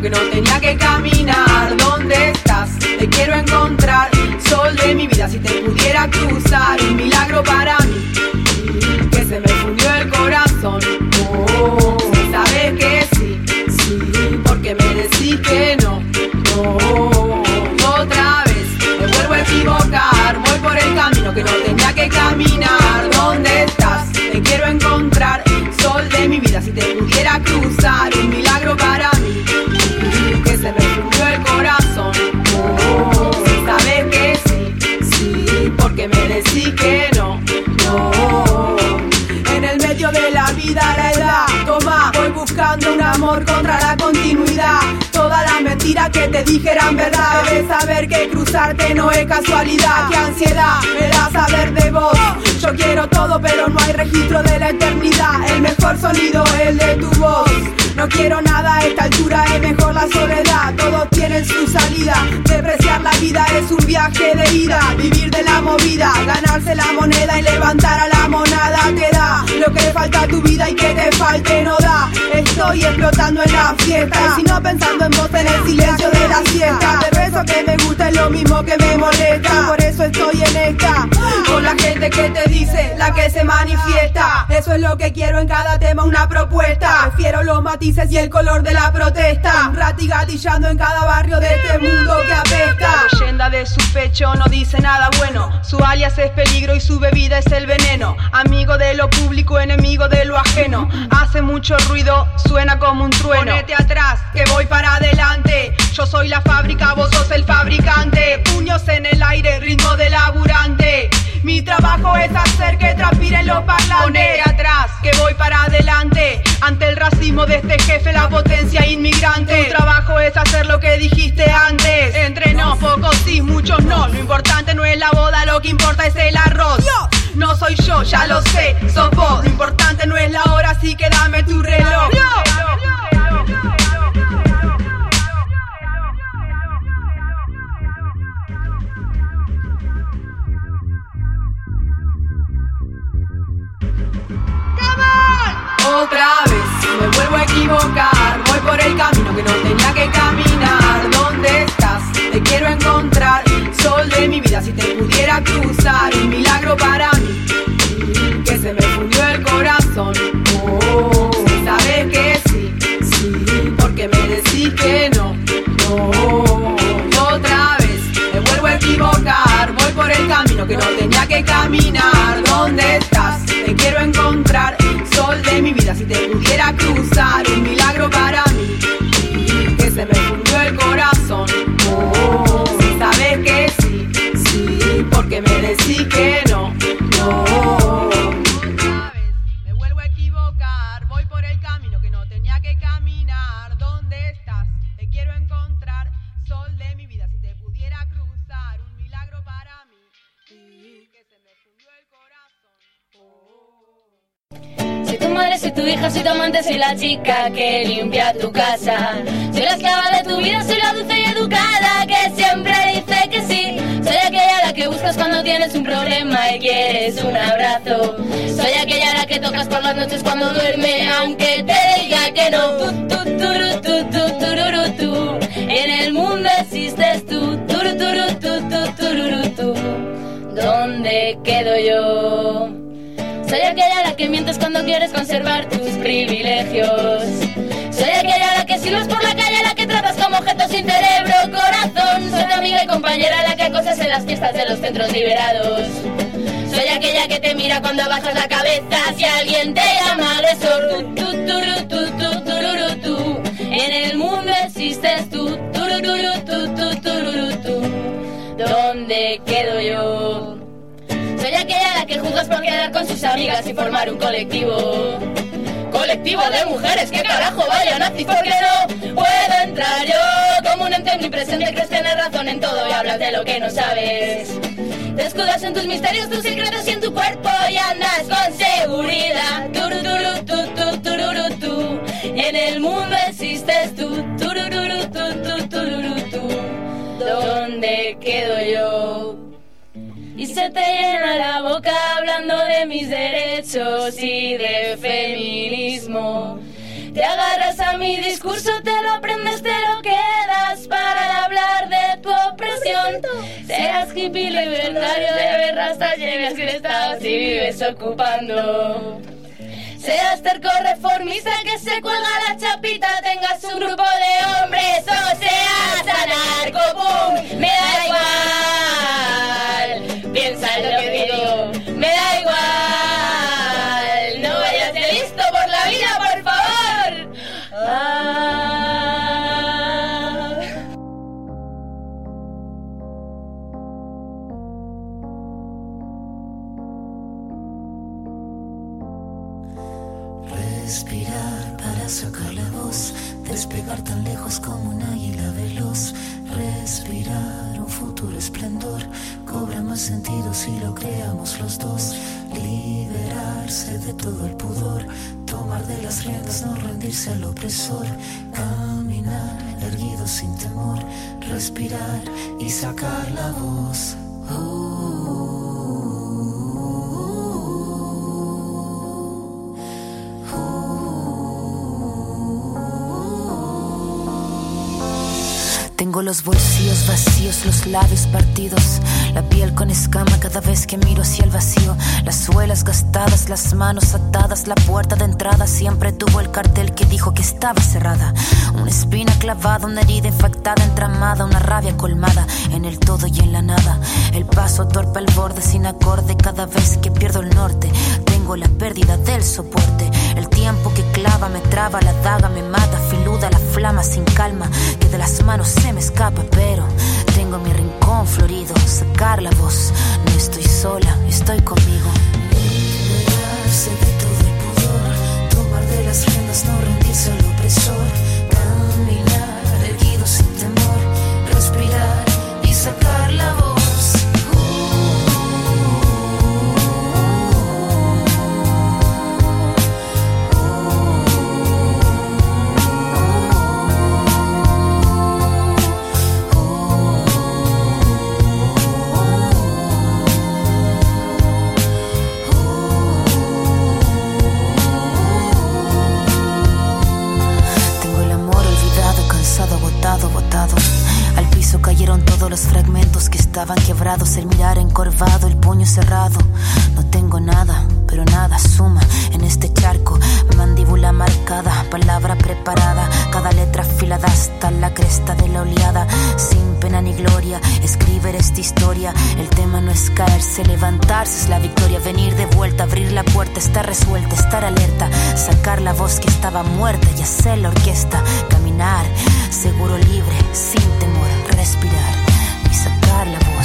que no tenía que caminar. ¿Dónde estás? Te quiero encontrar. Sol de mi vida, si te pudiera cruzar. Un milagro para Mentiras que te dijeran verdad, debes saber que cruzarte no es casualidad. Qué ansiedad me da saber de vos. Yo quiero todo, pero no hay registro de la eternidad. El mejor sonido es de tu voz. No quiero nada a esta altura, es mejor la soledad. Todos tienen su salida. Depreciar la vida es un viaje de ida. Vivir de la movida, ganarse la moneda y levantar a la. Que le falta tu vida y que te falte no da. Estoy explotando en la fiesta. Y si no pensando en vos en el silencio de la siesta. De beso que me gusta es lo mismo que me molesta. Por eso estoy en esta. La gente que te dice, la que se manifiesta. Eso es lo que quiero en cada tema, una propuesta. Prefiero los matices y el color de la protesta. Un rati en cada barrio de este mundo que apesta. La leyenda de su pecho no dice nada bueno. Su alias es peligro y su bebida es el veneno. Amigo de lo público, enemigo de lo ajeno. Hace mucho ruido, suena como un trueno. Ponete atrás, que voy para adelante. Yo soy la fábrica, vos sos el fabricante. Puños en el aire, ritmo de laburante. Mi trabajo es hacer que transpiren los parlantes. Ponete atrás, que voy para adelante. Ante el racismo de este jefe, la potencia inmigrante. Tu trabajo es hacer lo que dijiste antes. Entre nos, pocos sí, muchos no. Lo importante no es la boda, lo que importa es el arroz. No soy yo, ya lo sé, sos vos. Lo importante no es la hora, así que dame tu reloj. Otra vez me vuelvo a equivocar. Voy por el camino que no tenía que caminar. ¿Dónde estás? Te quiero encontrar. Sol de mi vida, si te pudiera cruzar. Un milagro para corazón. Oh, Soy tu madre, soy tu hija, soy tu amante, soy la chica que limpia tu casa. Soy la esclava de tu vida, soy la dulce y educada que siempre dice que sí. Soy aquella a la que buscas cuando tienes un problema y quieres un abrazo. Soy aquella a la que tocas por las noches cuando duerme, aunque te diga que no. Tu, tu, turu, tu, tu, tururu, tú. En el mundo existes tú. Turu, turu, tu, tu, tururu, tú. ¿Dónde quedo yo? Soy aquella a la que mientes cuando quieres conservar tus privilegios. Soy aquella a la que silbas por la calle, a la que tratas como objeto sin cerebro, corazón. Soy tu amiga y compañera a la que acosas en las fiestas de los centros liberados. Soy aquella que te mira cuando bajas la cabeza si alguien te llama. Tu, que juzgas por quedar con sus amigas y formar un colectivo. Colectivo de mujeres, que carajo vaya nazis, porque no puedo entrar yo como un ente omnipresente, crees tener razón en todo y hablas de lo que no sabes. Te escudas en tus misterios, tus secretos y en tu cuerpo y andas con seguridad. Turururu, tu, se te llena la boca hablando de mis derechos y de feminismo. Te agarras a mi discurso, te lo aprendes, te lo quedas para hablar de tu opresión. Seas hippie, libertario, de rastas, lleves crestados y vives ocupando. Seas terco reformista que se cuelga la chapita, tengas un grupo de hombres o seas anarco, boom. Despegar tan lejos como un águila veloz. Respirar un futuro esplendor, cobra más sentido si lo creamos los dos. Liberarse de todo el pudor, tomar de las riendas, no rendirse al opresor. Caminar erguido sin temor, respirar y sacar la voz. Tengo los bolsillos vacíos, los labios partidos, la piel con escama cada vez que miro hacia el vacío, las suelas gastadas, las manos atadas, la puerta de entrada siempre tuvo el cartel que dijo que estaba cerrada. Una espina clavada, una herida infectada, entramada, una rabia colmada en el todo y en la nada. El paso torpe al borde sin acorde cada vez que pierdo el norte. La pérdida del soporte, el tiempo que clava me traba, la daga me mata, filuda la flama sin calma, que de las manos se me escapa, pero tengo mi rincón florido, sacar la voz, no estoy sola, estoy conmigo. Al piso cayeron todos los fragmentos que estaban quebrados. El mirar encorvado, el puño cerrado. No tengo nada, pero nada suma en este charco. Mandíbula marcada, palabra preparada. Cada letra afilada hasta la cresta de la oleada. Sin pena ni gloria, escribir esta historia. El tema no es caerse, levantarse es la victoria. Venir de vuelta, abrir la puerta, estar resuelta, estar alerta. Sacar la voz que estaba muerta y hacer la orquesta. Caminar, seguro libre, sin temor, respirar y sacar la voz.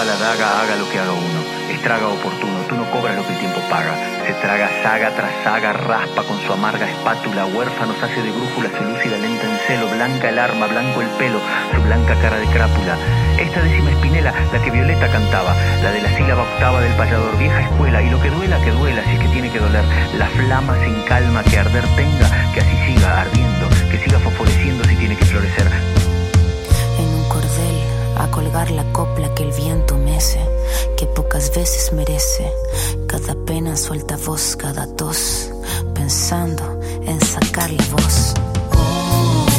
La daga, haga lo que haga uno. Estraga oportuno, tú no cobras lo que el tiempo paga. Se traga saga tras saga, raspa con su amarga espátula. Huérfanos hace de brújula, se lúcida lenta en celo. Blanca el arma, blanco el pelo, su blanca cara de crápula. Esta décima espinela, la que Violeta cantaba. La de la sílaba octava del payador, vieja escuela. Y lo que duela, que duela, si es que tiene que doler. La flama sin calma, que arder tenga, que así siga ardiendo. Que siga fosforeciendo si tiene que florecer. Colgar la copla que el viento mece, que pocas veces merece. Cada pena suelta voz, cada tos, pensando en sacar la voz. Yo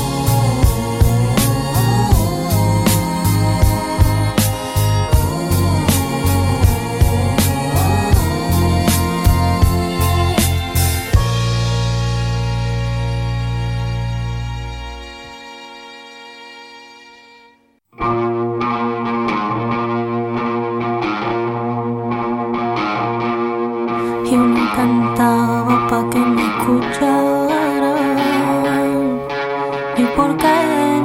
y porque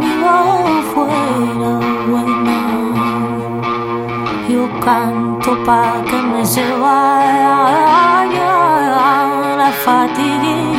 mi voz fuera buena. Yo canto pa' que me se vaya la fatiga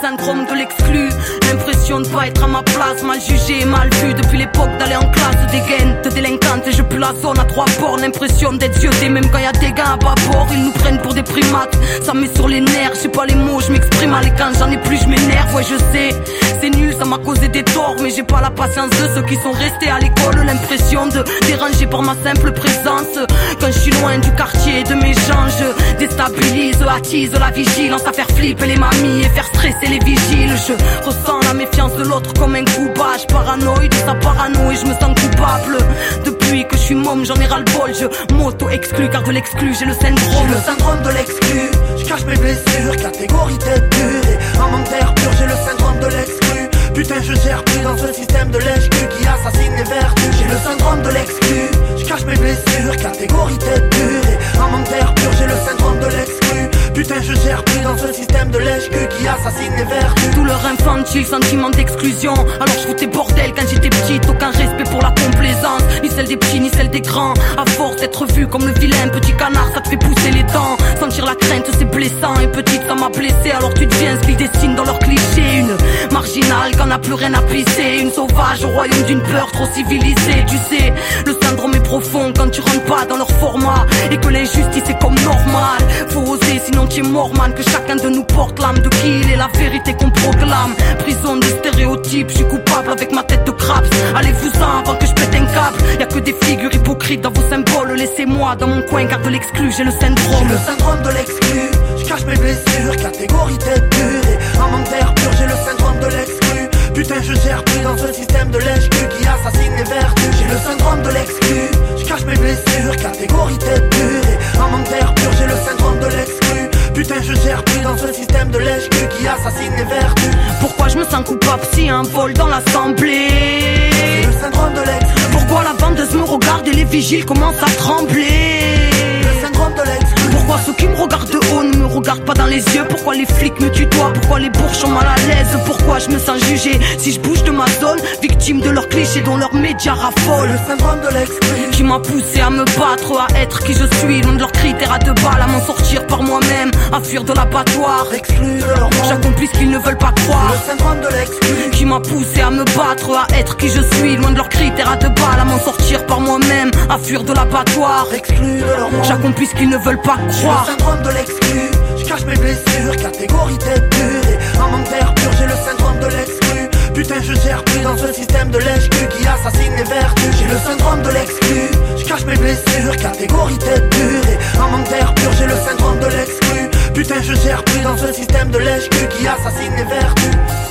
syndrome de l'exclu. L'impression de pas être à ma place, mal jugé, mal vu depuis l'époque d'aller en classe. Des gaines de délinquantes et je pue la zone à trois bords. L'impression d'être yeux même quand y a des gars à bas bord. Ils nous prennent pour des primates, ça met sur les nerfs. J'ai pas les mots, je m'exprime à l'écran, j'en ai plus, je m'énerve. Ouais, je sais, c'est nul, ça m'a causé des torts. Mais j'ai pas la patience de ceux qui sont restés à l'école. L'impression de déranger par ma simple présence. Quand je suis loin du quartier, de mes gens, déstabilise, attise la vigilance à faire flipper les mamies et faire stresser les vigiles. Je ressens la méfiance de l'autre comme un coup bas. Je paranoïde de sa parano et je me sens coupable. Depuis que je suis môme, j'en ai ras le bol. Je m'auto-exclus car de l'exclu, j'ai le syndrome. le syndrome de l'exclu. Je cache mes blessures, catégorie tête dure. Et en manque pur, j'ai le syndrome de l'exclu. Putain, je gère plus dans ce système de lèche qui assassine les vertus. J'ai le syndrome de l'exclu. Je cache mes blessures, catégorie tête dure. Et en manque pur, j'ai le syndrome de l'exclu. Putain, je gère plus dans ce système de lèche qui assassine les vertus. Douleur infantile, sentiment d'exclusion. Alors je foutais bordel quand j'étais petite. Aucun respect pour la complaisance, ni celle des petits, ni celle des grands. À force d'être vu comme le vilain petit canard, ça te fait pousser les dents. Sentir la crainte, c'est blessant. Et petite, ça m'a blessé. Alors tu deviens ce qu'ils dessinent dans leurs clichés. Une marginale qu'on n'a plus rien à pisser. Une sauvage au royaume d'une peur trop civilisée. Tu sais, le syndrome est profond quand tu rentres pas dans leur format. Et que l'injustice est comme normal. Faut oser, sinon tu es mort, man. Que chacun de nous porte l'âme de qui il est la vérité qu'on proclame. Prison des stéréotypes, je suis coupable avec ma tête de craps. Allez-vous-en avant que je pète un câble. Y a que des figures hypocrites dans vos symboles. Laissez-moi dans mon coin, car de l'exclu, j'ai le syndrome. le syndrome de l'exclu. Je cache mes blessures, catégorie tête dure. En manque d'air pur, j'ai le syndrome de l'exclu. Putain, je gère plus dans ce système de lèche qui assassine les vertus. J'ai le syndrome de l'exclu. Je cache mes blessures, catégorie tête dure. Et en manque d'air pur, j'ai le syndrome de l'exclu. Putain, je gère plus dans ce système de lèche qui assassine les vertus. Pourquoi je me sens coupable si un vol dans l'assemblée? Le syndrome de l'exclu. Pourquoi la vendeuse me regarde et les vigiles commencent à trembler? Le syndrome de l'exclu. Pourquoi ceux qui me regardent de haut ne me regardent pas dans les yeux. Pourquoi les flics me tutoient Pourquoi les bourges sont mal à l'aise? Pourquoi je me sens jugé si je bouge de ma zone Victime de leurs clichés dont leurs médias raffolent. Le syndrome de l'exclu. Qui m'a poussé à me battre, à être qui je suis Loin de leurs critères à deux balles, à m'en sortir par moi-même À fuir de l'abattoir Exclu de leur monde. J'accomplis ce qu'ils ne veulent pas croire Le syndrome de l'exclu. qui m'a poussé à me battre, à être qui je suis, loin de leurs critères à deux balles, à m'en sortir par moi-même, à fuir de l'abattoir. Exclu de leur monde. J'accomplis ce qu'ils ne veulent pas J'ai croire. le syndrome de l'exclu. Je cache mes blessures, catégorie tête dure. Et en manque d'air pur, j'ai le syndrome de l'exclu. Putain, je gère plus dans ce système de lèche qui assassine les vertus. J'ai le syndrome de l'exclu. Blessures, catégorie tête dure. Et en manque d'air pur, j'ai le syndrome de l'exclu. Putain, je gère plus dans ce système de lèche qui assassine les vertus.